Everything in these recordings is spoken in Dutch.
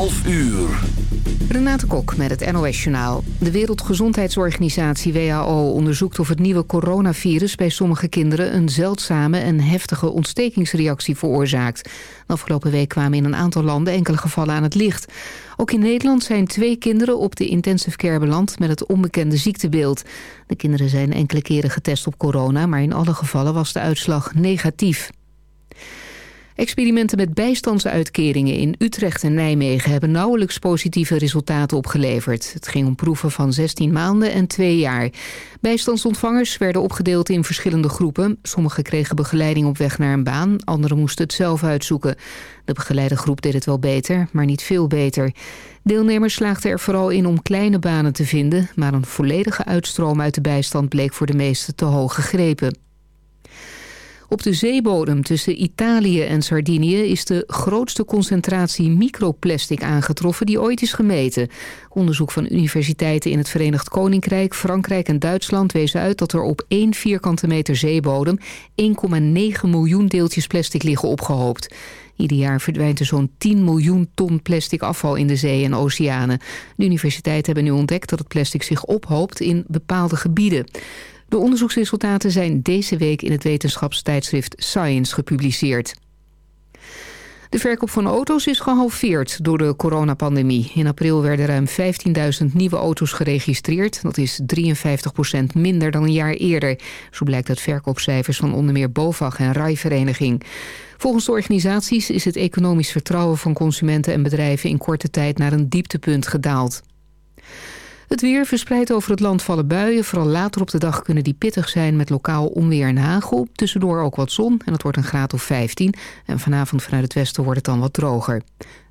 12 uur. Renate Kok met het NOS Journaal. De Wereldgezondheidsorganisatie WHO onderzoekt of het nieuwe coronavirus bij sommige kinderen een zeldzame en heftige ontstekingsreactie veroorzaakt. De afgelopen week kwamen in een aantal landen enkele gevallen aan het licht. Ook in Nederland zijn twee kinderen op de intensive care beland met het onbekende ziektebeeld. De kinderen zijn enkele keren getest op corona, maar in alle gevallen was de uitslag negatief. Experimenten met bijstandsuitkeringen in Utrecht en Nijmegen... hebben nauwelijks positieve resultaten opgeleverd. Het ging om proeven van 16 maanden en 2 jaar. Bijstandsontvangers werden opgedeeld in verschillende groepen. Sommigen kregen begeleiding op weg naar een baan, anderen moesten het zelf uitzoeken. De begeleide groep deed het wel beter, maar niet veel beter. Deelnemers slaagden er vooral in om kleine banen te vinden... maar een volledige uitstroom uit de bijstand bleek voor de meesten te hoog gegrepen. Op de zeebodem tussen Italië en Sardinië is de grootste concentratie microplastic aangetroffen die ooit is gemeten. Onderzoek van universiteiten in het Verenigd Koninkrijk, Frankrijk en Duitsland wees uit dat er op 1 vierkante meter zeebodem 1,9 miljoen deeltjes plastic liggen opgehoopt. Ieder jaar verdwijnt er zo'n 10 miljoen ton plastic afval in de zee en oceanen. De universiteiten hebben nu ontdekt dat het plastic zich ophoopt in bepaalde gebieden. De onderzoeksresultaten zijn deze week in het wetenschapstijdschrift Science gepubliceerd. De verkoop van auto's is gehalveerd door de coronapandemie. In april werden ruim 15.000 nieuwe auto's geregistreerd. Dat is 53% minder dan een jaar eerder. Zo blijkt uit verkoopcijfers van onder meer BOVAG en RAI-vereniging. Volgens de organisaties is het economisch vertrouwen van consumenten en bedrijven... in korte tijd naar een dieptepunt gedaald. Het weer verspreidt over het land vallen buien. Vooral later op de dag kunnen die pittig zijn met lokaal onweer en hagel. Tussendoor ook wat zon en het wordt een graad of 15. En vanavond vanuit het westen wordt het dan wat droger.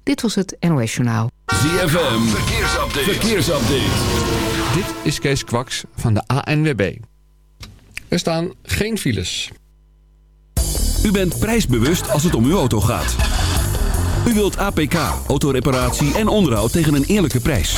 Dit was het NOS Journaal. ZFM, verkeersupdate. verkeersupdate. Dit is Kees Kwaks van de ANWB. Er staan geen files. U bent prijsbewust als het om uw auto gaat. U wilt APK, autoreparatie en onderhoud tegen een eerlijke prijs.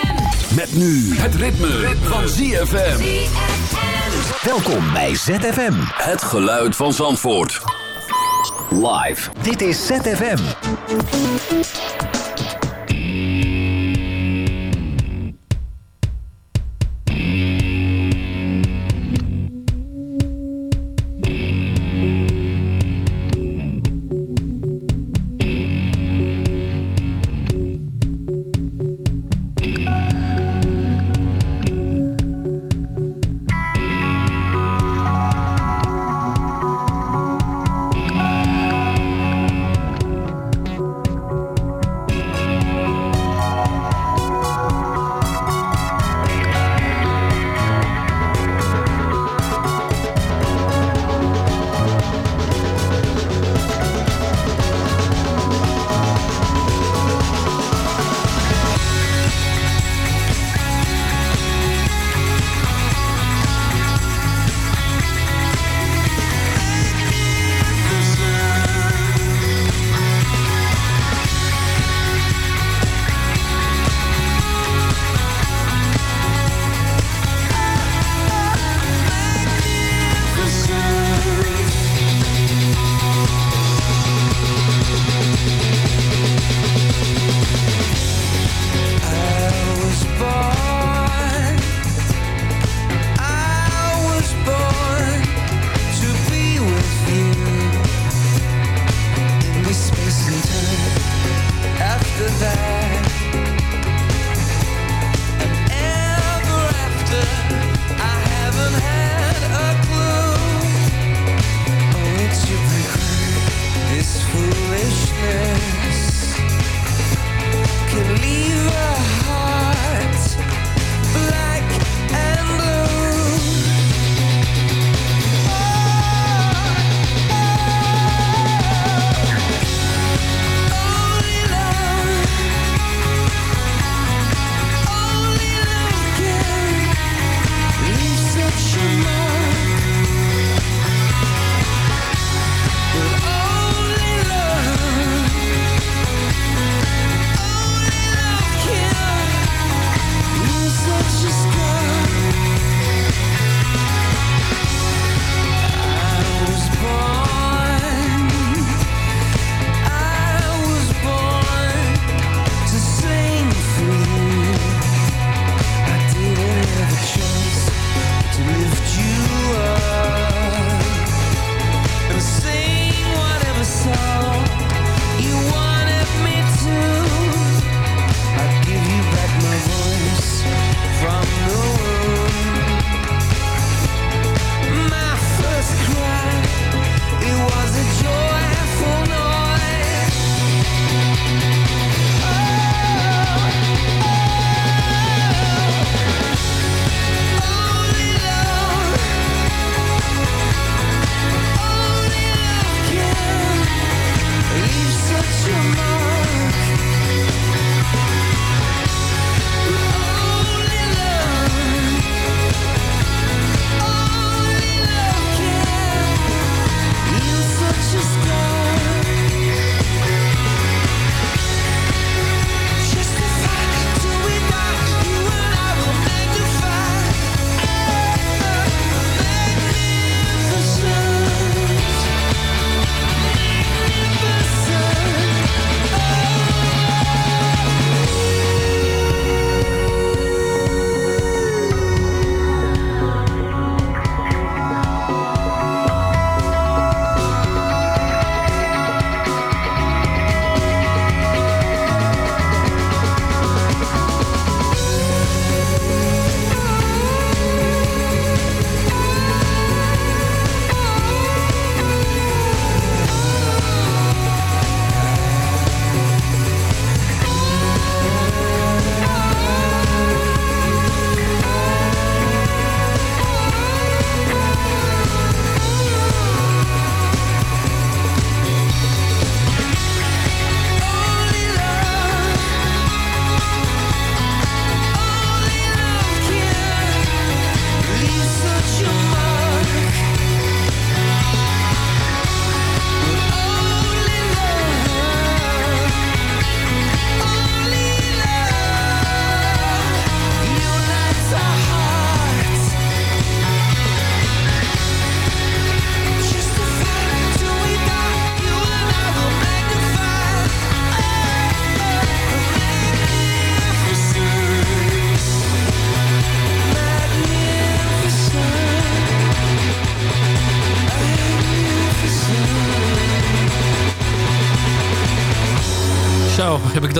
Met nu het ritme, van ZFM. Welkom bij ZFM. Het geluid van Zandvoort. Live. Dit is ZFM.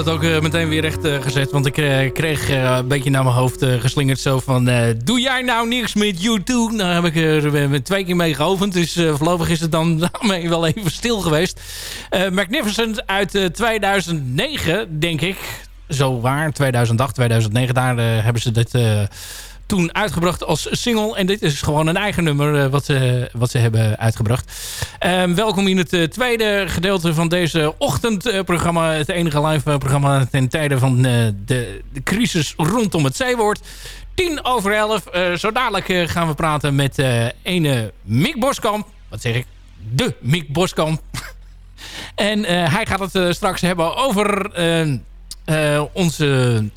Dat ook eh, meteen weer recht eh, gezet. Want ik eh, kreeg een beetje naar mijn hoofd geslingerd zo van... doe jij nou niks met YouTube? Nou heb ik er twee keer mee geopend. Dus voorlopig is het dan daarmee wel even stil geweest. Magnificent uit 2009, denk ik. Zo waar, 2008, 2009. Daar hebben ze dit toen uitgebracht als single. En dit is gewoon een eigen nummer uh, wat, ze, wat ze hebben uitgebracht. Uh, welkom in het uh, tweede gedeelte van deze ochtendprogramma. het enige live programma ten tijde van de, de, crisis rondom het zeewoord. 10 over 11. zo dadelijk gaan we praten met ene Mick Boskamp. Wat zeg ik? De Mick Boskamp. en hij gaat het straks hebben over onze uh,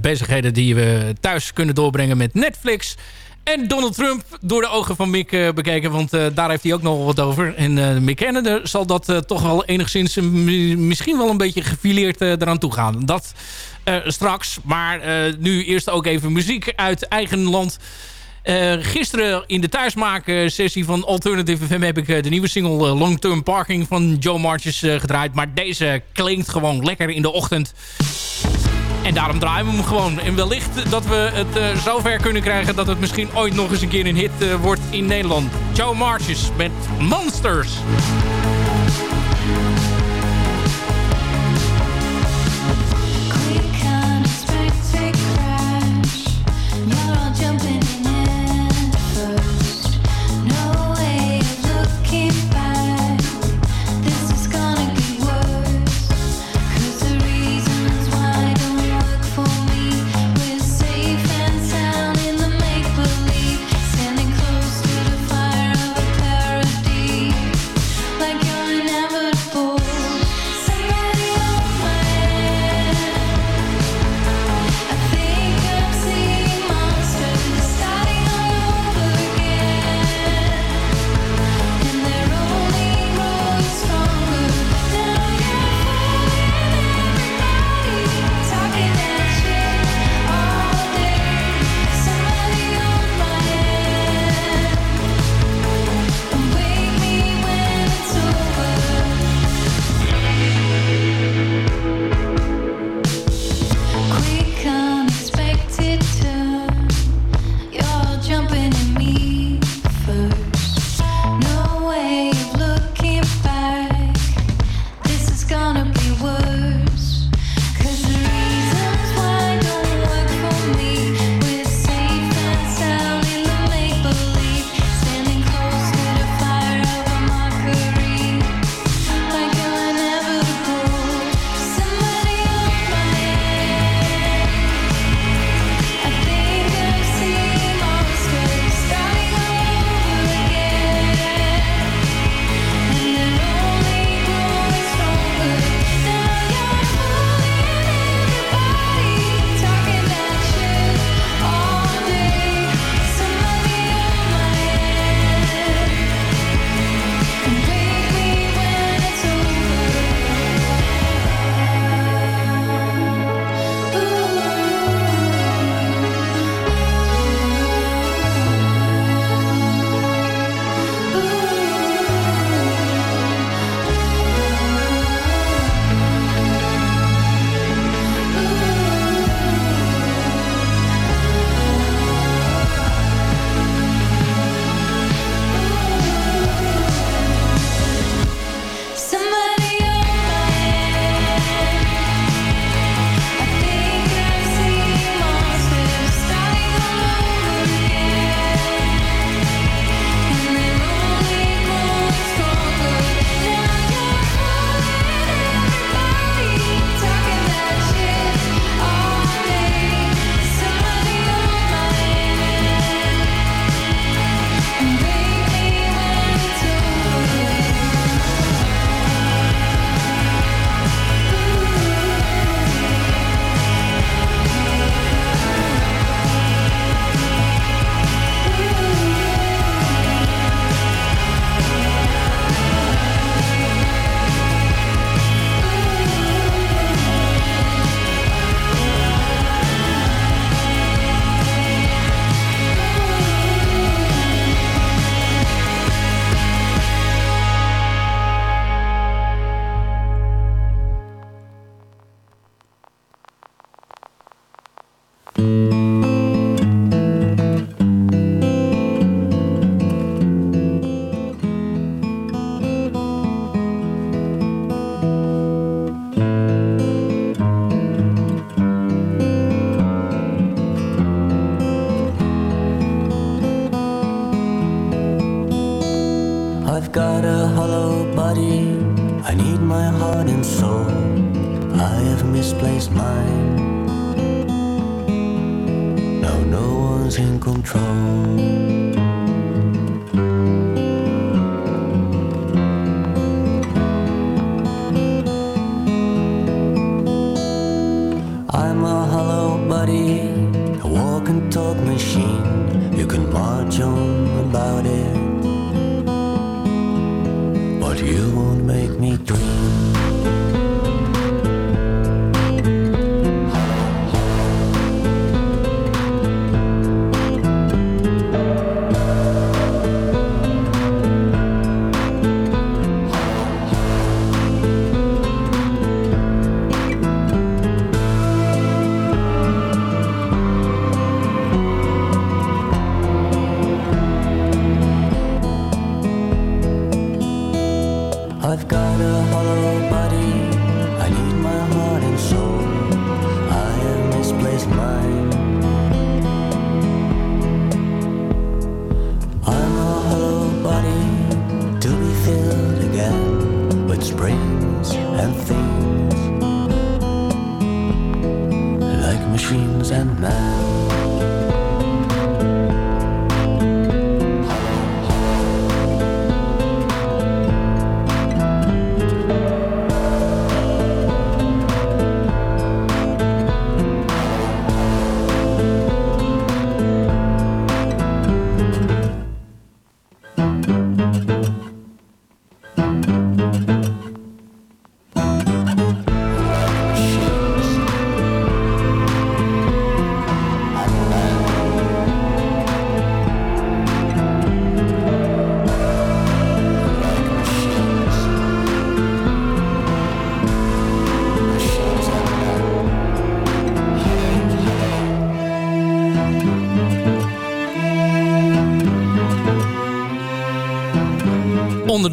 bezigheden die we thuis kunnen doorbrengen met Netflix. En Donald Trump door de ogen van Mick uh, bekeken. Want uh, daar heeft hij ook nog wat over. En uh, Mick zal dat toch wel enigszins... misschien wel een beetje gefileerd eraan toe gaan. Dat straks. Maar nu eerst ook even muziek uit eigen land. Gisteren in de thuismaken sessie van Alternative FM... heb ik de nieuwe single Long Term Parking van Joe Marches gedraaid. Maar deze klinkt gewoon lekker in de ochtend. En daarom draaien we hem gewoon. En wellicht dat we het uh, zover kunnen krijgen... dat het misschien ooit nog eens een keer een hit uh, wordt in Nederland. Joe Marches met Monsters. in control.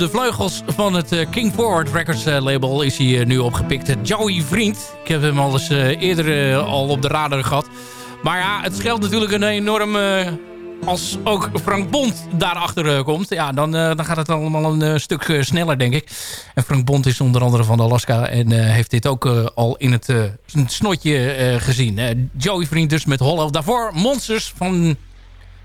De vleugels van het eh, King Forward Records eh, label is hij eh, nu opgepikt. Joey Vriend. Ik heb hem al eens eerder al op de radar gehad. Maar ja, het scheelt natuurlijk een enorm... als ook Frank Bond daarachter komt, ja, dan, dan gaat het allemaal een stuk sneller, denk ik. En Frank Bond is onder andere van Alaska en heeft dit ook al in het snotje gezien. Joey Vriend dus met Hollow. Daarvoor Monsters van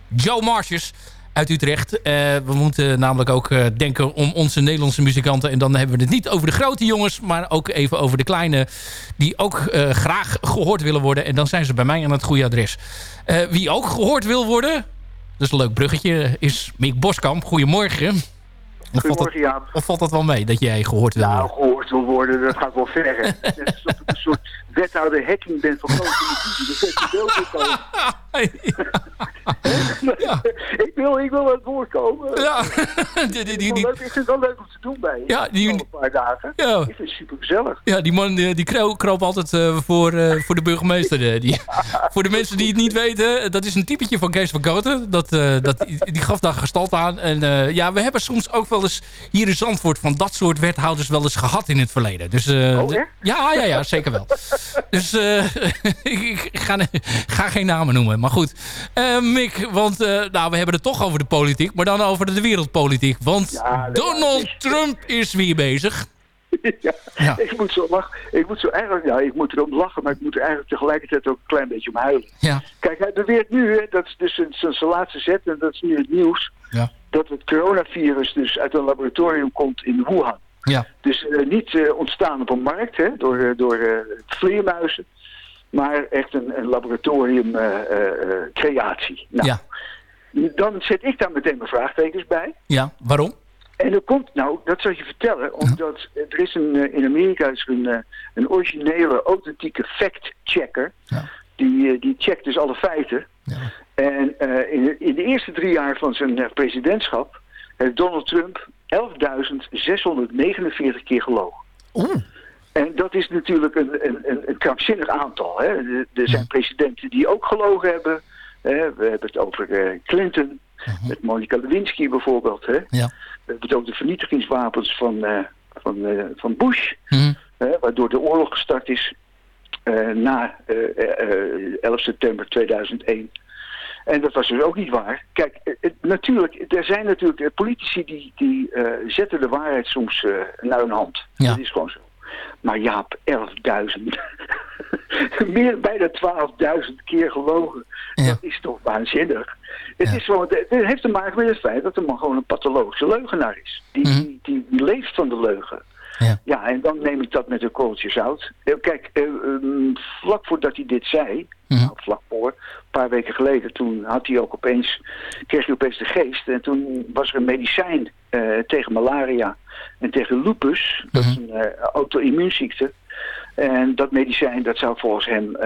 Joe Marches uit Utrecht. Eh, we moeten namelijk ook eh, denken om onze Nederlandse muzikanten. En dan hebben we het niet over de grote jongens, maar ook even over de kleine. Die ook eh, graag gehoord willen worden. En dan zijn ze bij mij aan het goede adres. Wie ook gehoord wil worden, dus een leuk bruggetje, is Mick Boskamp. Goedemorgen. Of valt, dat, Jaap. valt dat wel mee, dat jij gehoord wil Nou, worden? gehoord wil worden, dat gaat wel ver. Net alsof ik een soort wethouder hacking ben van grote televisie. Dat in komen. ik, wil, ik wil aan het woord komen. Ja. die, die, die, ik vind het wel leuk om te doen bij. Ja, die- een paar dagen. Ja. Ik vind het super gezellig. Ja, die man die, die kroop, altijd eh, voor, eh, voor de burgemeester. eh, die, voor de mensen die het niet weten, dat is een typetje van Kees van Koten. Dat, eh, dat, die gaf daar gestalte aan. En ja, we hebben soms ook wel eens hier in Zandvoort van dat soort wethouders wel eens gehad in het verleden. Dus, eh, Oh, ja, ja, ja, zeker wel. Dus eh, ik, ga, ga geen namen noemen. Maar goed, Eh, Mick, want nou, we hebben het toch over de politiek, maar dan over de wereldpolitiek. Want Donald Trump is weer bezig. ja. Ik moet zo lachen. Ik moet zo eigenlijk, ja, ik moet erom lachen, maar ik moet er eigenlijk tegelijkertijd ook een klein beetje om huilen. Ja. Kijk, hij beweert nu, hè, dat is dus zijn zijn laatste zet en dat is nu het nieuws, Ja. Dat het coronavirus dus uit een laboratorium komt in Wuhan. Ja. Dus eh, niet eh, ontstaan op een markt hè, door, eh, door vleermuizen, maar echt een, een laboratorium eh, eh, eh, creatie. Nou, Ja. Dan zet ik daar meteen mijn vraagtekens bij. Ja, waarom? En er komt, nou, dat zal je vertellen, omdat er is een, in Amerika is een, een originele, authentieke fact-checker. Die, die checkt dus alle feiten. En eh, in, de, in de eerste drie jaar van zijn eh, presidentschap heeft Donald Trump 11.649 keer gelogen. En dat is natuurlijk een, een, een, een krankzinnig aantal. Hè. Er- zijn presidenten die ook gelogen hebben. Hè. We hebben het over eh, Clinton, met Monica Lewinsky bijvoorbeeld. Hè. Ja. We hebben het over de vernietigingswapens van, van, van Bush, hè, waardoor de oorlog gestart is na eh, eh, 11 september 2001. En dat was dus ook niet waar. Kijk, eh, het- natuurlijk, er zijn natuurlijk eh, politici die, die eh, zetten de waarheid soms eh, naar hun hand. Ja. Dat is gewoon zo. Maar Jaap, 11.000. Meer, bijna 12.000 keer gelogen. Dat is toch waanzinnig. Het, is gewoon, het heeft te maken met het feit dat de man gewoon een pathologische leugenaar is. Die, die, die, die leeft van de leugen. Ja. en dan neem ik dat met een korreltje zout. Eh, Kijk, eh, ehm, vlak voordat hij dit zei, nou, vlak voor, een paar weken geleden, toen had hij ook opeens, kreeg hij opeens de geest. En toen was er een medicijn eh, tegen malaria en tegen lupus. Dat is een eh, auto-immuunziekte. En dat medicijn, dat zou volgens hem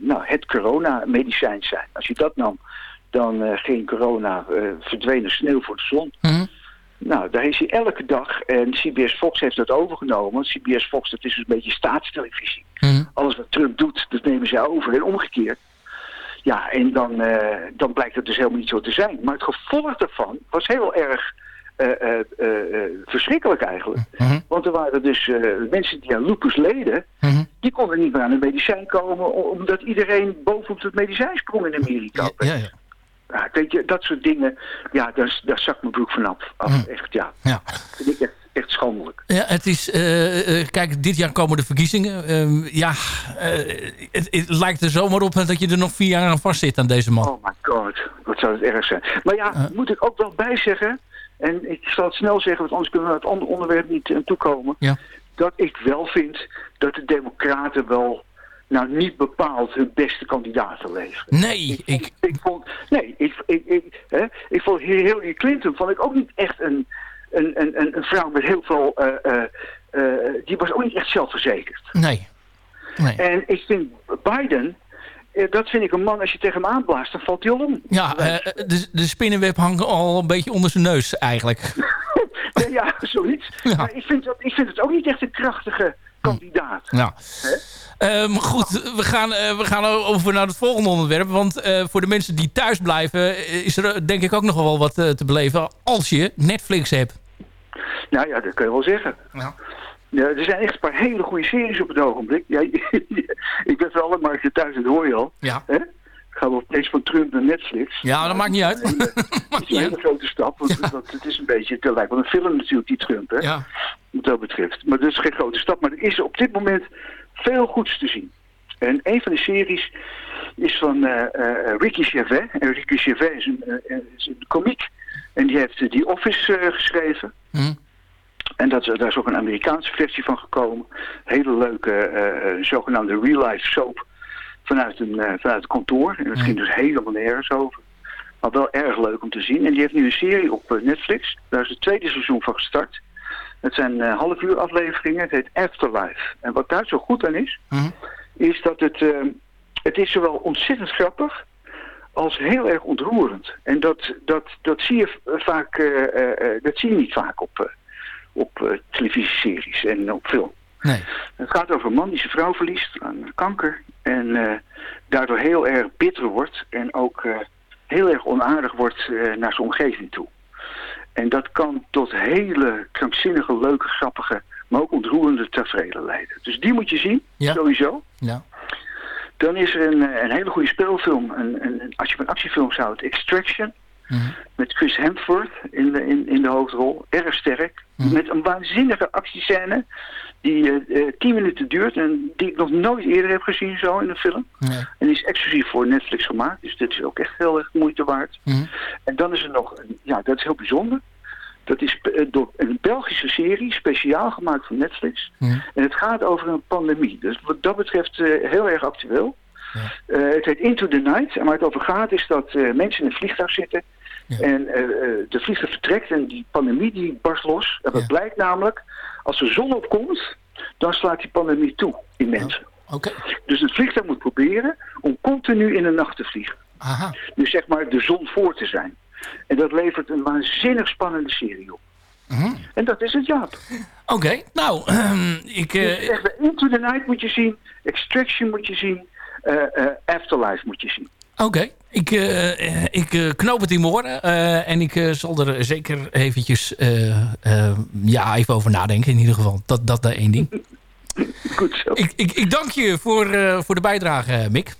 nou, het corona-medicijn zijn. Als je dat nam, dan ging corona verdwenen sneeuw voor de zon. Nou, daar is hij elke dag. En CBS Fox heeft dat overgenomen. CBS Fox, dat is dus een beetje staatstelevisie. Alles wat Trump doet, dat nemen zij over. En omgekeerd. Ja, en dan, eh, dan blijkt het dus helemaal niet zo te zijn. Maar het gevolg daarvan was heel erg eh, eh, verschrikkelijk eigenlijk. Want er waren dus mensen die aan lupus leden, die konden niet meer aan een medicijn komen, omdat iedereen bovenop het medicijn sprong in Amerika. Ja, ja. Ja, weet je, dat soort dingen, ja, daar, daar zakt mijn broek vanaf. Af, Echt, ja. Ja. vind ik echt, echt schandelijk. Ja, het is... eh, eh, kijk, dit jaar komen de verkiezingen. Ehm, ja, eh, het, het lijkt er zomaar op dat je er nog vier jaar aan vastzit aan deze man. Oh my god, wat zou het erg zijn. Maar ja, moet ik ook wel bij zeggen, en ik zal het snel zeggen, want anders kunnen we naar het andere onderwerp niet aan toekomen, Ja. dat ik wel vind dat de democraten wel nou niet bepaald hun beste kandidaten leveren. Nee, ik... Ik vond, nee, ik, ik, ik, hè, ik vond Hillary Clinton vond ik ook niet echt een, een, een, een, vrouw met heel veel, eh, eh, eh, die was ook niet echt zelfverzekerd. Nee. nee. En ik vind Biden, dat vind ik een man, als je tegen hem aanblaast, dan valt hij al om. Ja, de, de spinnenweb hangt al een beetje onder zijn neus eigenlijk. Ja, zoiets. Maar ik vind, dat, ik vind het ook niet echt een krachtige kandidaat. Nou. Ehm, goed, we gaan, eh, we gaan over naar het volgende onderwerp. Want eh, voor de mensen die thuis blijven... eh, is er denk ik ook nog wel wat te beleven... als je Netflix hebt. Nou ja, dat kun je wel zeggen. Ja. Ja, er zijn echt een paar hele goede series op het ogenblik. Ja, ik ben wel, maar als je thuis het hoor je al. Ja. Hè? Gaan we opeens van Trump naar Netflix. Ja, dat maakt niet uit. Dat is een hele grote stap. Want het is een beetje, het lijkt wel een film natuurlijk, die Trump. Hè? Ja. Wat dat betreft. Maar dat is geen grote stap. Maar er is op dit moment veel goeds te zien. En een van de series is van eh, eh, Ricky Gervais. En Ricky Gervais is een, is een komiek. En die heeft The Office geschreven. Hm. En dat, is- daar is ook een Amerikaanse versie van gekomen. Hele leuke zogenaamde real-life soap vanuit een, eh, vanuit het kantoor. En dat ging dus helemaal nergens over. Maar wel erg leuk om te zien. En die heeft nu een serie op eh, Netflix. Daar is het tweede seizoen van gestart. Het zijn eh, half uur afleveringen. Het heet Afterlife. En wat daar zo goed aan is, is dat het, het is zowel ontzettend grappig als heel erg ontroerend. En dat, dat, dat zie je vaak, dat zie je niet vaak op, op televisieseries en op film. Nee. Het gaat over een man die zijn vrouw verliest aan kanker. En eh, daardoor heel erg bitter wordt. En ook eh, heel erg onaardig wordt eh, naar zijn omgeving toe. En dat kan tot hele krankzinnige, leuke, grappige, maar ook ontroerende tafereelen leiden. Dus die moet je zien, Ja. sowieso. Ja. Dan is er een, een hele goede speelfilm. Een, een, een- als je van actiefilms houdt, Extraction. Met Chris Hemsworth in de, in, in de hoofdrol. Erg sterk. Met een waanzinnige actiescène. Die eh, eh, tien minuten duurt. En die ik nog nooit eerder heb gezien zo in een film. En die is exclusief voor Netflix gemaakt. Dus dit is ook echt heel erg moeite waard. En dan is er nog, ja, dat is heel bijzonder. Dat is eh, door een Belgische serie, speciaal gemaakt voor Netflix. En het gaat over een pandemie. Dus wat dat betreft heel erg actueel. Eh, het heet Into the Night. En waar het over gaat is dat mensen in een vliegtuig zitten. En eh, eh, de vliegtuig vertrekt en die pandemie die barst los. En wat blijkt namelijk, als de zon opkomt, dan slaat die pandemie toe in mensen. Oké. Dus het vliegtuig moet proberen om continu in de nacht te vliegen. Aha. Dus zeg maar de zon voor te zijn. En dat levert een waanzinnig spannende serie op. En dat is het, Jaap. Oké, nou, ik... Dus eh, echt, Into the Night moet je zien. Extraction moet je zien. Afterlife moet je zien. Oké, ik, eh, eh, ik eh, knoop het in mijn oren. eh, en ik zal er zeker eventjes ja, even over nadenken in ieder geval. Dat, dat één ding. Goed zo. Ik, ik, ik dank je voor, voor de bijdrage, Mick.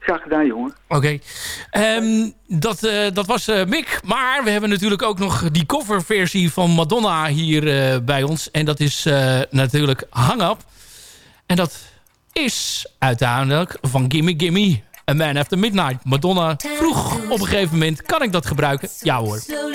Graag gedaan, jongen. Oké. Ehm, dat, dat was eh, Mick. Maar we hebben natuurlijk ook nog die coverversie van Madonna hier bij ons. En dat is natuurlijk Hang Up. En dat is uiteindelijk van Gimme Gimme. A Man After Midnight. Madonna vroeg op een gegeven moment, kan ik dat gebruiken? Ja hoor. So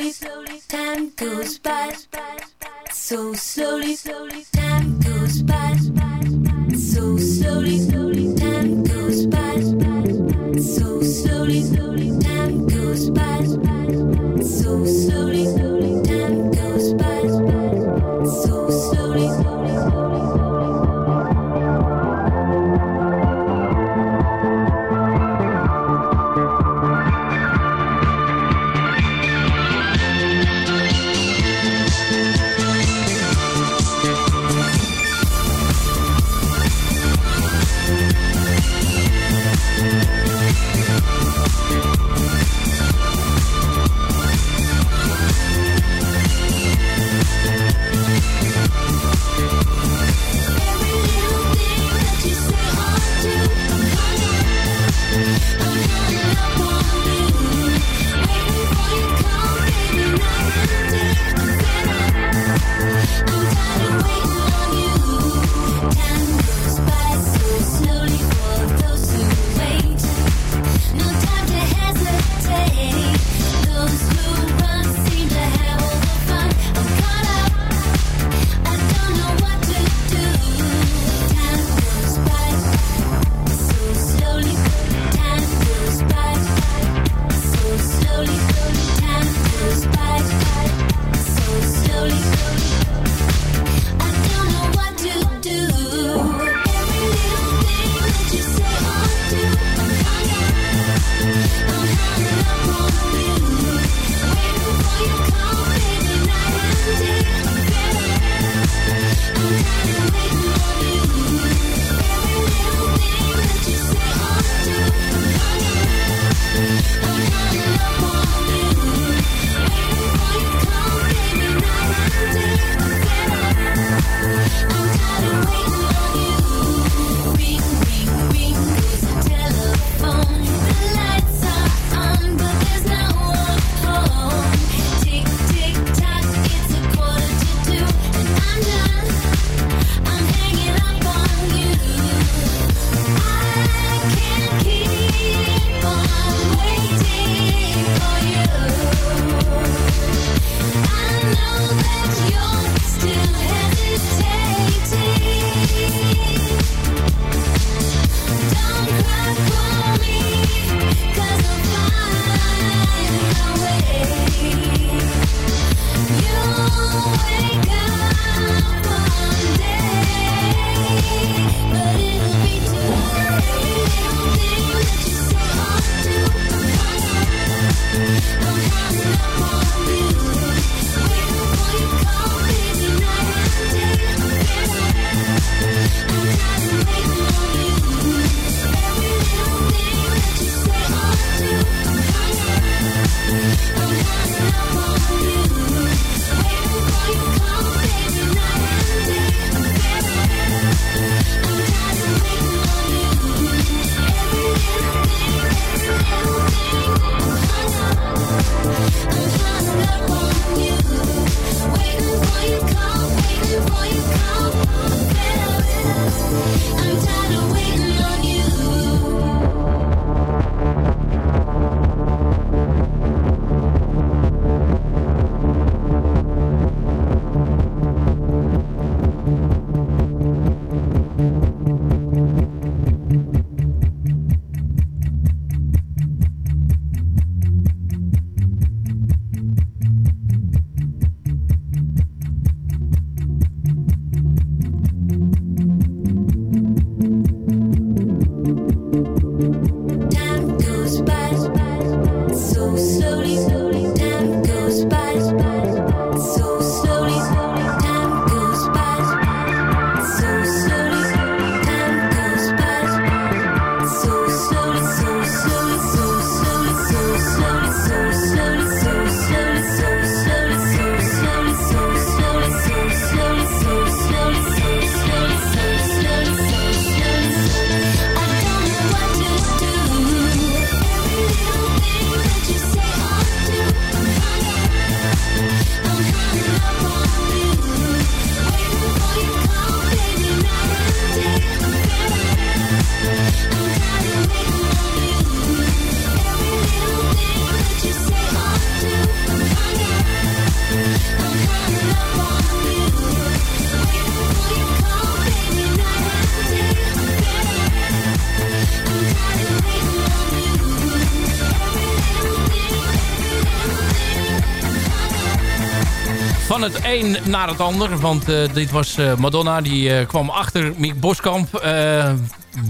een naar het ander. Want eh, dit was eh, Madonna. Die eh, kwam achter Mick Boskamp.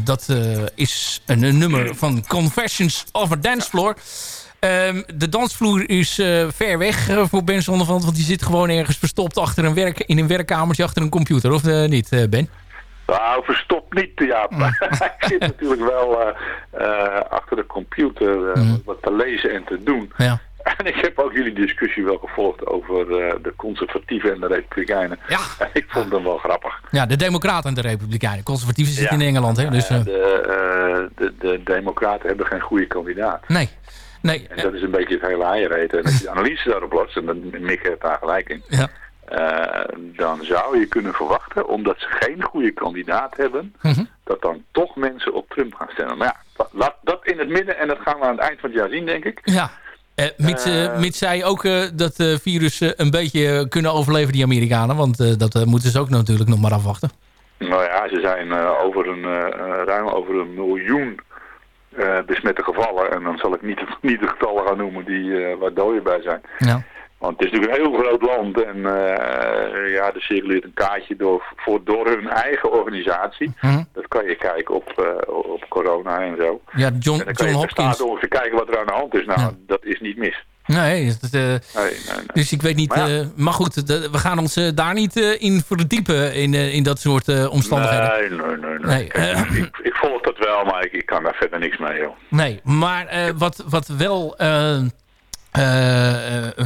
Dat is een, een nummer van Confessions of a Dance Floor. Ehm, de dansvloer is ver weg voor Ben Zonneveld. Want die zit gewoon ergens verstopt achter een werk, in een werkkamertje achter een computer. Of niet, Ben? Nou, verstopt niet, ja. ik zit natuurlijk wel achter de computer eh, wat te lezen en te doen. Ja. En ik heb ook jullie discussie wel gevolgd over eh, de conservatieven en de republikeinen. Ja. En ik vond hem wel grappig. Ja, de Democraten en de Republikeinen. Conservatieven zitten Ja. in Engeland. Hè? Dus, eh, de, eh, de, de democraten hebben geen goede kandidaat. nee. Nee. En dat is een beetje het hele eiereten. En als je de analyse daarop lost, en dan Mick heeft daar gelijk in... Ja. dan zou je kunnen verwachten, omdat ze geen goede kandidaat hebben... Mhm. dat dan toch mensen op Trump gaan stemmen. Maar ja, laat dat in het midden en dat gaan we aan het eind van het jaar zien, denk ik. Ja. Eh, mits, eh, mits zij ook eh, dat eh, virus eh, een beetje eh, kunnen overleven, die Amerikanen. Want eh, dat eh, moeten ze ook natuurlijk nog maar afwachten. Nou ja, ze zijn eh, over een, eh, eh, ruim over een miljoen eh, besmette gevallen. En dan zal ik niet, niet de getallen gaan noemen die, eh, waar doden bij zijn. Ja. Want het is natuurlijk een heel groot land en eh, ja, er circuleert een kaartje door, voor, door hun eigen organisatie. Mhm. Dat kan je kijken op, eh, op corona en zo. Ja, John, en dan kan John je Hopkins. staat ongeveer kijken wat er aan de hand is. Nou, dat is niet mis. Nee, dat, eh, Nee, nee, nee. dus ik weet niet... Maar ja. maar goed, we gaan ons daar niet in verdiepen in, in dat soort omstandigheden. Nee, nee, nee. Kijk, ik, ik volg dat wel, maar ik, ik kan daar verder niks mee, joh. Nee, maar wat, wat wel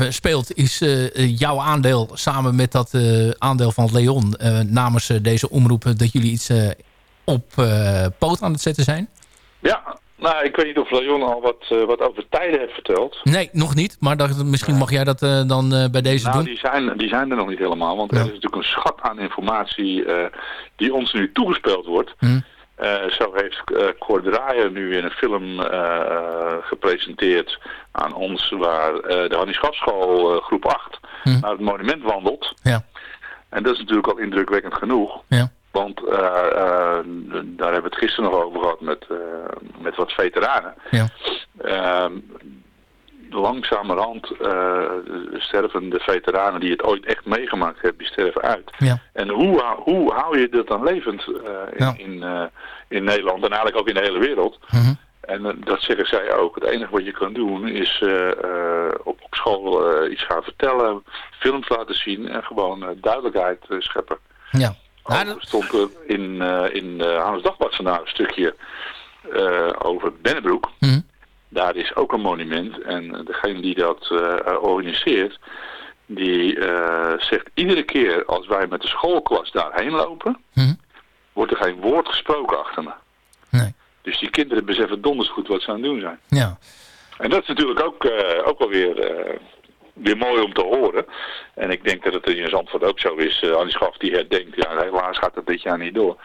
speelt is eh, jouw aandeel samen met dat eh, aandeel van Leon eh, namens eh, deze omroep eh, dat jullie iets eh, op eh, poot aan het zetten zijn. Ja, nou, ik weet niet of Leon al wat, eh, wat over tijden heeft verteld. Nee, nog niet. Maar dat, misschien mag jij dat eh, dan eh, bij deze Nou, doen. die zijn, die zijn er nog niet helemaal, want er is natuurlijk een schat aan informatie eh, die ons nu toegespeeld wordt. Hm. Eh, zo heeft uh, Cor Draaier nu in een film eh, gepresenteerd aan ons waar de Hannie eh, groep 8 Hm. naar het monument wandelt. Ja. En dat is natuurlijk al indrukwekkend genoeg. Ja. Want daar hebben we het gisteren nog over gehad met, met wat veteranen. Ja. Langzamerhand eh, sterven de veteranen die het ooit echt meegemaakt hebben, die sterven uit. Ja. En hoe, hou- hoe hou je dat dan levend eh, in, Ja. in, eh, in Nederland en eigenlijk ook in de hele wereld? Mhm. En dat zeggen zij ook. Het enige wat je kan doen is op, op school iets gaan vertellen, films laten zien en gewoon duidelijkheid scheppen. Ja. Er stond er in, in de Hans Dagblad vandaag een stukje over Bennebroek. Mhm. Daar is ook een monument en degene die dat eh, organiseert, die eh, zegt iedere keer als wij met de schoolklas daarheen lopen, Mhm. wordt er geen woord gesproken achter me. Nee. Dus die kinderen beseffen donders goed wat ze aan het doen zijn. Ja. En dat is natuurlijk ook, eh ook wel weer, weer mooi om te horen. En ik denk dat het in Zandvoort ook zo is. Uh, Annie Schaf die herdenkt, ja helaas gaat het dit jaar niet door.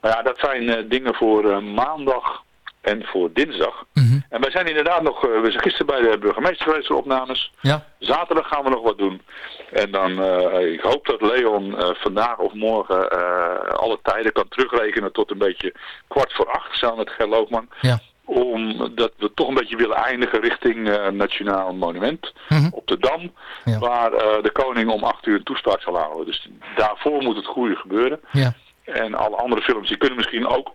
Maar ja, dat zijn dingen voor maandag en voor dinsdag. En wij zijn inderdaad nog, eh, we zijn gisteren bij de burgemeester geweest voor opnames. Ja. Zaterdag gaan we nog wat doen. En dan, eh, ik hoop dat Leon eh, vandaag of morgen alle tijden kan terugrekenen tot een beetje kwart voor acht, samen met Ger Loogman. Ja. Omdat we toch een beetje willen eindigen richting Nationaal Monument Mhm. op de Dam. Waar de koning om acht uur een toespraak zal houden. Dus daarvoor moet het goede gebeuren. Ja. En alle andere films die kunnen misschien ook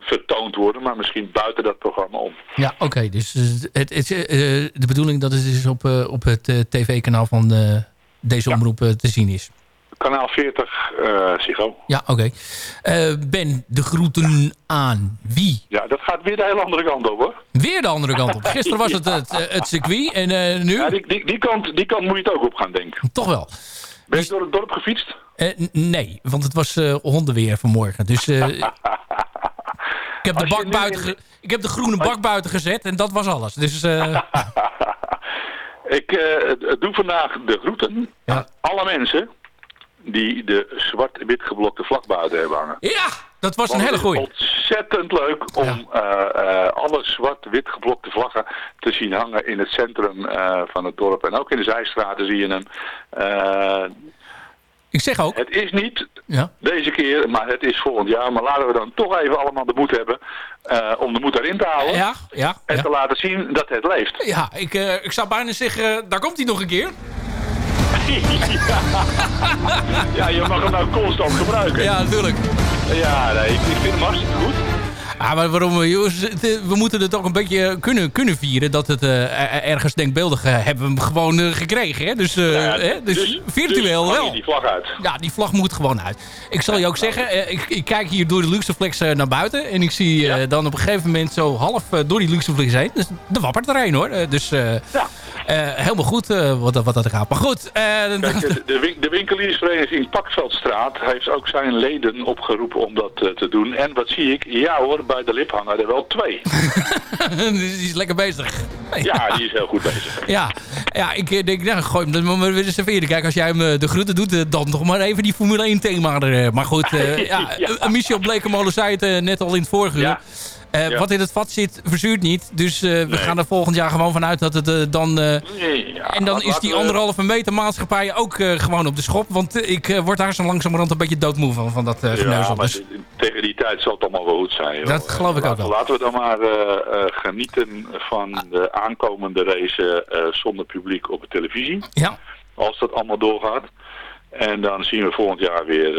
vertoond worden, maar misschien buiten dat programma om. Ja, oké. dus eh, het, het, eh, de bedoeling dat het dus op, eh, op het tv-kanaal van eh, deze omroep te zien is. Kanaal 40, eh Sigo. Ja, oké. Ben, de groeten aan wie? Ja, dat gaat weer de hele andere kant op hoor. Weer de andere kant op. Gisteren was het het, het circuit en nu? Ja, die, die, die, kant, die kant moet je het ook op gaan denken. Toch wel. Ben je door het dorp gefietst? Nee, want het was hondenweer vanmorgen. Dus ik, heb de bak buiten in ik heb de groene bak buiten gezet en dat was alles. Dus eh, Ik eh, doe vandaag de groeten aan alle mensen die de zwart-wit geblokte vlag buiten hebben hangen. ja, dat was een hele het is goeie. Ontzettend leuk om eh, alle zwart-wit geblokte vlaggen te zien hangen in het centrum van het dorp. En ook in de zijstraten zie je hem. Eh, Ik zeg ook. het is niet Ja. deze keer, maar het is volgend jaar. Maar laten we dan toch even allemaal de moed hebben eh, om de moed erin te houden. Ja, ja, En ja. te laten zien dat het leeft. Ja, ik, eh, ik zou bijna zeggen, daar komt hij nog een keer. Ja, je mag hem nou constant gebruiken. Ja, natuurlijk. Ja, nee, ik, ik vind hem hartstikke goed. Ah, maar waarom, jongens, het, eh, we moeten het toch een beetje kunnen, kunnen vieren dat het eh, er- ergens denkbeeldig eh, hebben we hem gewoon gekregen. Hè? Dus, Ja, hè? dus, dus- virtueel dus je wel. die vlag uit. Ja, die vlag moet gewoon uit. Ik zal je ook zeggen, ik, ik kijk hier door de Luxeflex naar buiten. En ik zie dan op een gegeven moment zo half door die Luxeflex heen. Dus de wappert er een hoor. Dus helemaal goed wat, dat- wat dat gaat. Maar goed. Kijk, de, de, de winkeliersvereniging Pakveldstraat heeft ook zijn leden opgeroepen om dat te doen. En wat zie ik? Ja hoor, bij de lip hangen er wel twee. dus die is lekker bezig. Ja, die is heel goed bezig. Ja, ja ik eh, denk, nou, gooi hem dan maar weer eens even. Kijk, als jij hem eh, de groeten doet, eh, dan nog maar even die Formule 1 thema er. Maar goed, eh, ja, eh, Michel Blekemolen zei het net al in het vorige uur. Eh, Ja. Wat in het vat zit, verzuurt niet. Dus eh, we gaan er volgend jaar gewoon vanuit dat het eh, dan... Ja, en dan is die anderhalve meter maatschappij ook gewoon op de schop. Want ik word daar zo langzamerhand een beetje doodmoe van, van dat Ja, geneuzel. maar Dus, tegen die tijd zal het allemaal wel goed zijn. joh. Dat geloof ik ook wel. Laten we dan maar genieten van de aankomende race zonder publiek op de televisie. Ja. Als dat allemaal doorgaat. En dan zien we volgend jaar weer...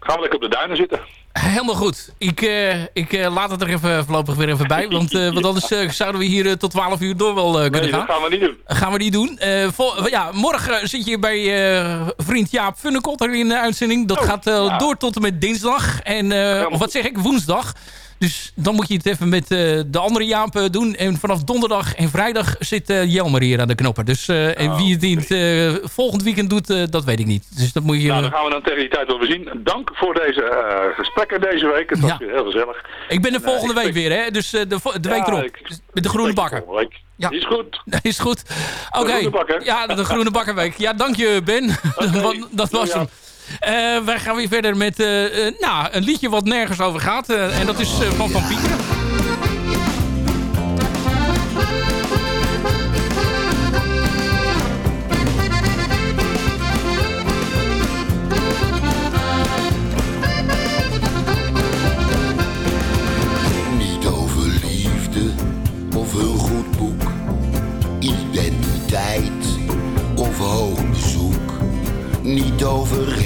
gaan we lekker op de duinen zitten. Helemaal goed. Ik, eh, ik eh, laat het er even voorlopig weer even bij. Want, eh, want anders zouden we hier tot 12 uur door wel kunnen Nee, gaan. dat gaan we niet doen. Gaan we niet doen. Ja, morgen zit je bij vriend Jaap Funnekotter in de uitzending. Dat gaat eh, door tot en met dinsdag. En, of wat zeg ik? Woensdag. Dus dan moet je het even met eh, de andere Jaap eh, doen. En vanaf donderdag en vrijdag zit eh, Jelmer hier aan de knoppen. Dus en wie het in het volgend weekend doet, dat weet ik niet. Dus dat moet je... Nou, dan gaan we dan tegen die tijd wel zien. Dank voor deze gesprekken deze week. Het was Ja. weer heel gezellig. ik ben er Nee, volgende week weer, hè? Dus de, de Ja, week erop. ik- met de groene bakker. Ja. Is goed. Is goed. Oké. groene bakker. Ja, de groene bakkerweek. Ja, dank je Ben. Dat was hem. Eh, wij gaan weer verder met eh, eh, nou, een liedje wat nergens over gaat. en dat is van Van Piekeren. Niet over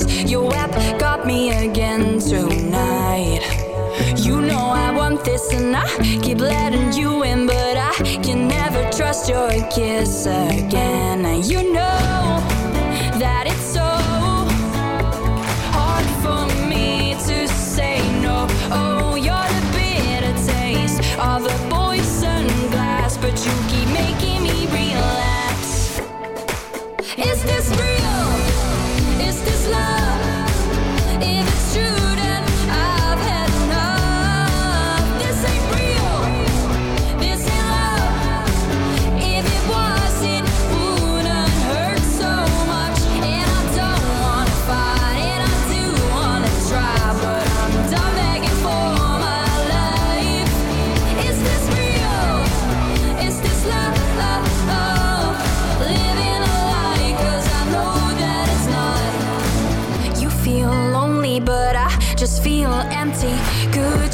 yes, your rap got me again tonight. You know I want this and I keep letting you in, but I can never trust your kiss again. You know.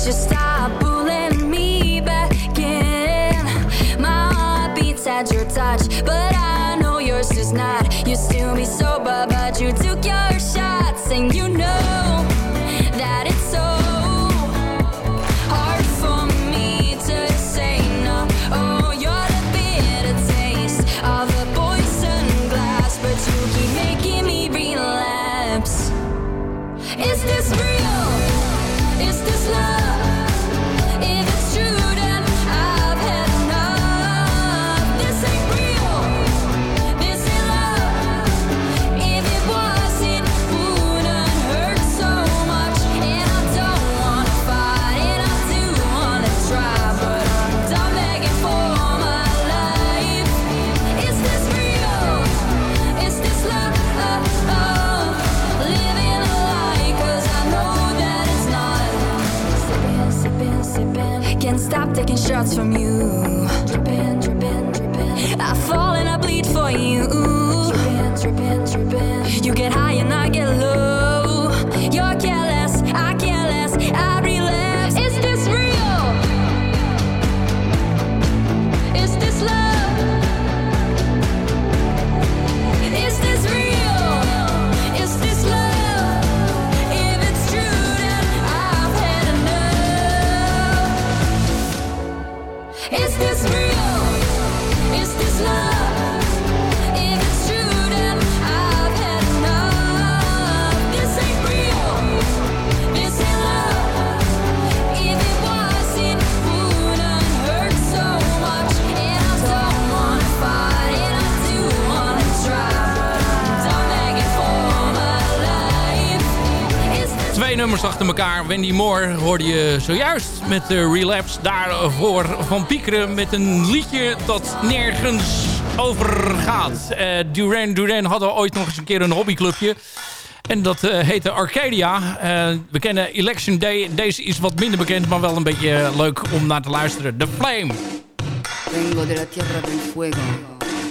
just stop. taking shots from you. Wendy Moore hoorde je zojuist met de Relapse. Daarvoor Van Piekeren met een liedje dat nergens over gaat. Eh, Duran Duran hadden ooit nog eens een keer een hobbyclubje. En dat eh, heette Arcadia. Uh, we kennen Election Day. Deze is wat minder bekend, maar wel een beetje leuk om naar te luisteren. The Flame. Vengo de la tierra del fuego.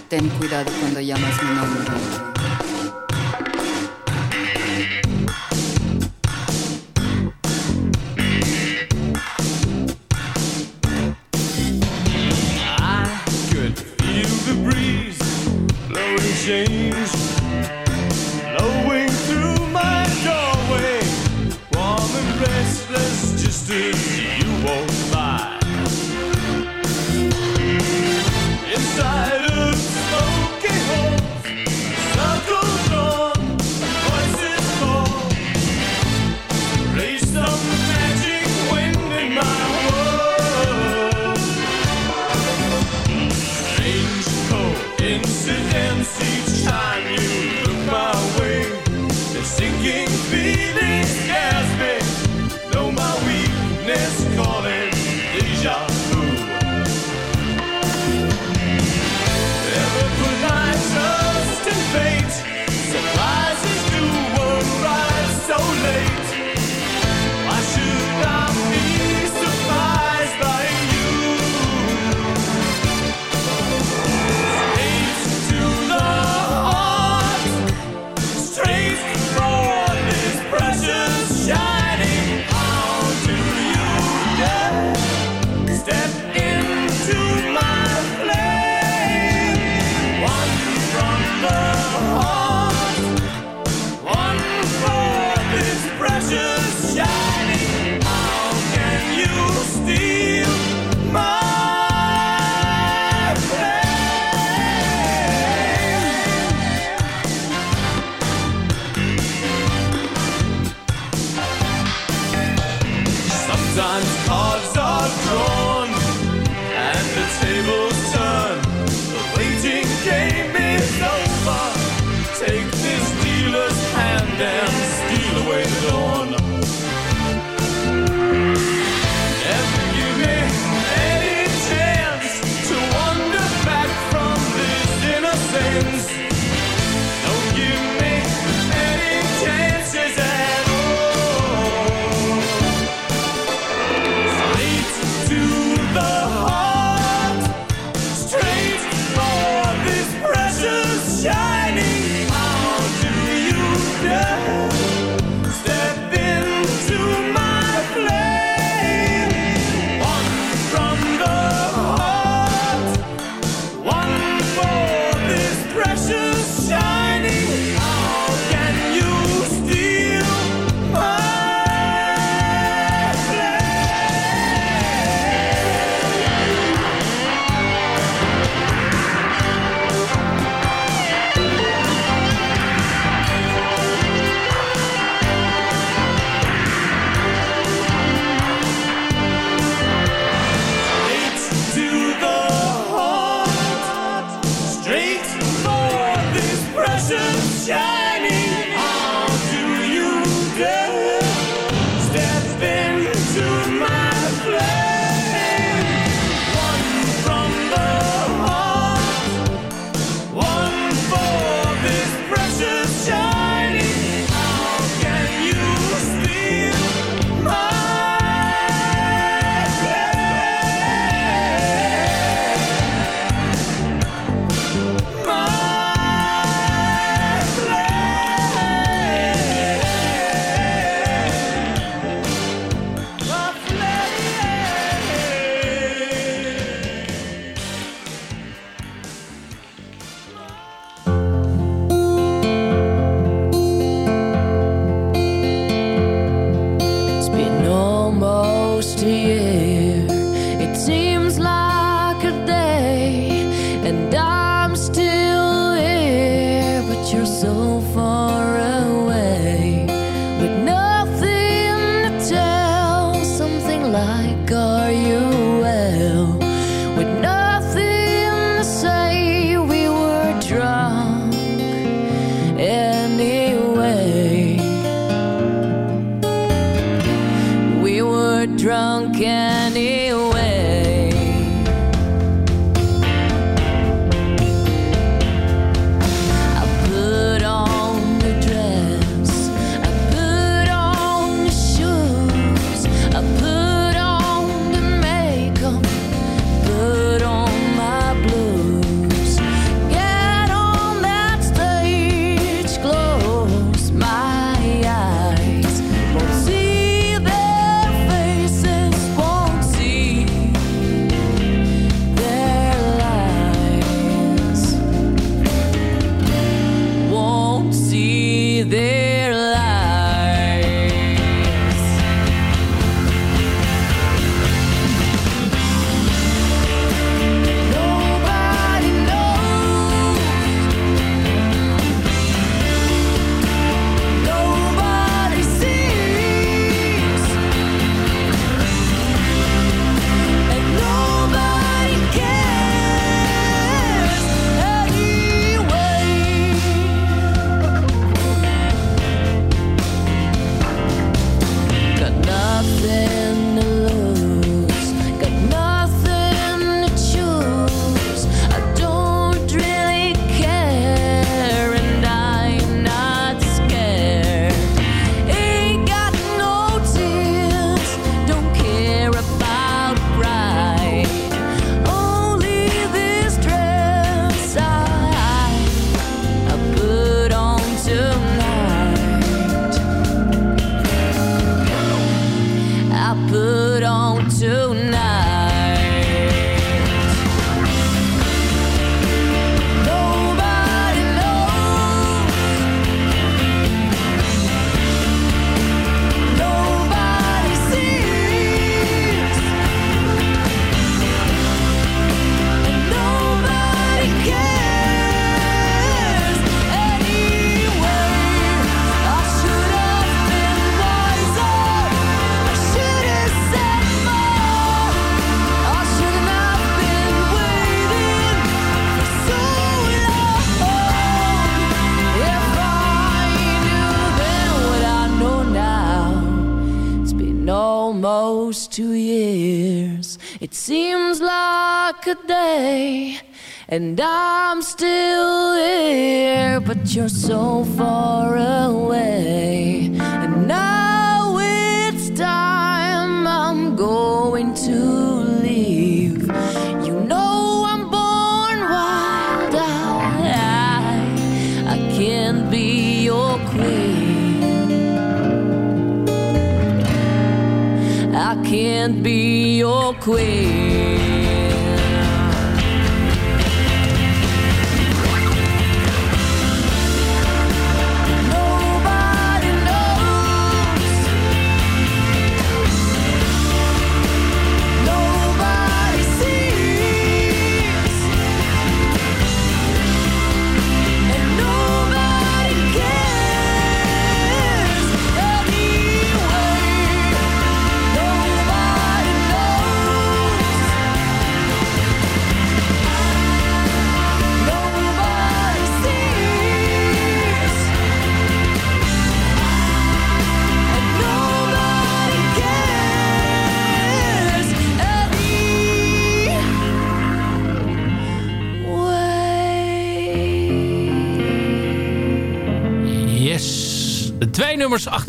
Ten cuidado cuando llamas mi nombre.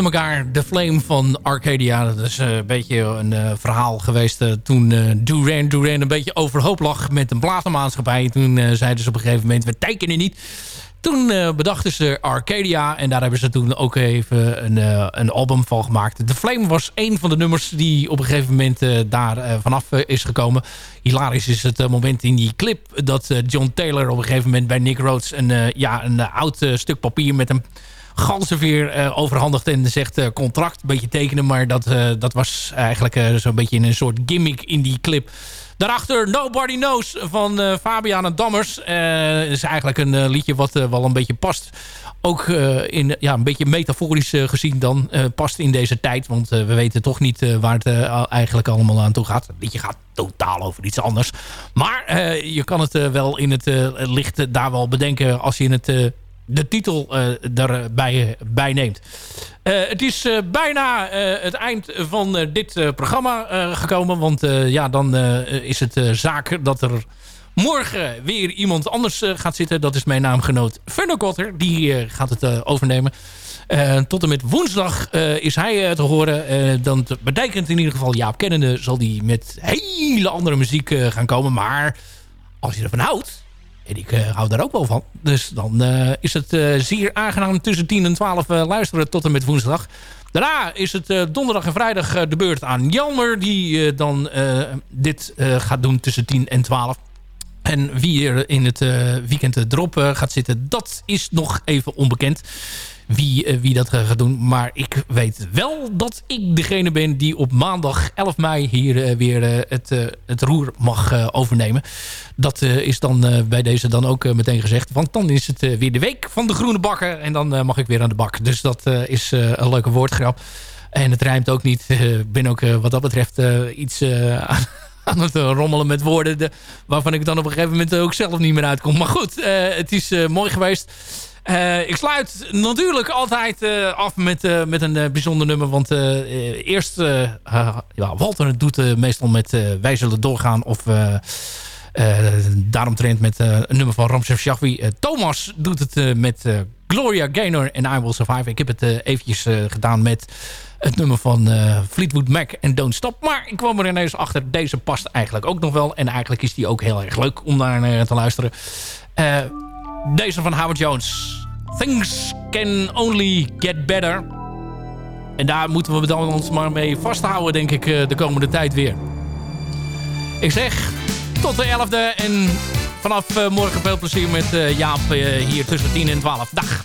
Achter elkaar. The Flame van Arcadia. Dat is eh, een beetje een eh, verhaal geweest eh, toen Duran Duran een beetje overhoop lag met een platenmaatschappij. Toen zeiden ze op een gegeven moment, we tekenen niet. Toen bedachten ze Arcadia en daar hebben ze toen ook even een, een album van gemaakt. The Flame was een van de nummers die op een gegeven moment daar vanaf is gekomen. Hilarisch is het moment in die clip dat John Taylor op een gegeven moment bij Nick Rhodes een, ja, een oud stuk papier met een ganzenveer eh, overhandigt en zegt eh, contract, een beetje tekenen. Maar dat, eh, dat was eigenlijk zo'n beetje een soort gimmick in die clip. Daarachter Nobody Knows van Fabian en Dammers. Eh is eigenlijk een liedje wat wel een beetje past. Ook in, ja, een beetje metaforisch gezien dan past in deze tijd. Want we weten toch niet waar het eigenlijk allemaal aan toe gaat. Het liedje gaat totaal over iets anders. Maar je kan het wel in het licht daar wel bedenken als je het, de titel eh daarbij bij neemt. Eh, het is eh, bijna eh, het eind van eh, dit eh, programma eh, gekomen. Want eh, ja, dan eh, is het eh, zaak dat er morgen weer iemand anders eh, gaat zitten. Dat is mijn naamgenoot Fernand Kotter. Die eh, gaat het eh, overnemen. Eh, tot en met woensdag eh, is hij eh, te horen. Eh, dan te- betekent in ieder geval Jaap Kennende... zal die met hele andere muziek eh, gaan komen. Maar als je ervan houdt... En ik eh, hou daar ook wel van. Dus dan eh, is het eh, zeer aangenaam tussen 10 en 12 eh, luisteren tot en met woensdag. Daarna is het donderdag en vrijdag de beurt aan Jelmer. Die dan dit gaat doen tussen 10 en 12. En wie er in het weekend erop gaat zitten, dat is nog even onbekend. Wie, eh, wie dat gaat doen. Maar ik weet wel dat ik degene ben die op maandag 11 mei hier eh, weer eh, het, roer mag overnemen. Dat is dan bij deze dan ook meteen gezegd. Want dan is het weer de week van de groene bakken. En dan mag ik weer aan de bak. Dus dat is een leuke woordgrap. En het rijmt ook niet. Ik ben ook wat dat betreft iets aan, het rommelen met woorden. De, waarvan ik dan op een gegeven moment ook zelf niet meer uitkom. Maar goed, het is mooi geweest. Eh, ik sluit natuurlijk altijd eh, af met, eh, met een bijzonder nummer. Want eerst... ja, Walter doet meestal met Wij zullen doorgaan. Of... eh, daaromtrent met een nummer van Ramses Shaffi. Thomas doet het met Gloria Gaynor en I Will Survive. Ik heb het eventjes gedaan met het nummer van Fleetwood Mac en Don't Stop. Maar ik kwam er ineens achter, deze past eigenlijk ook nog wel. En eigenlijk is die ook heel erg leuk om naar eh, te luisteren. Eh, deze van Howard Jones. Things can only get better. En daar moeten we dan ons maar mee vasthouden, denk ik, eh, de komende tijd weer. Ik zeg tot de 11e en vanaf eh, morgen veel plezier met eh, Jaap hier tussen 10 en 12. Dag!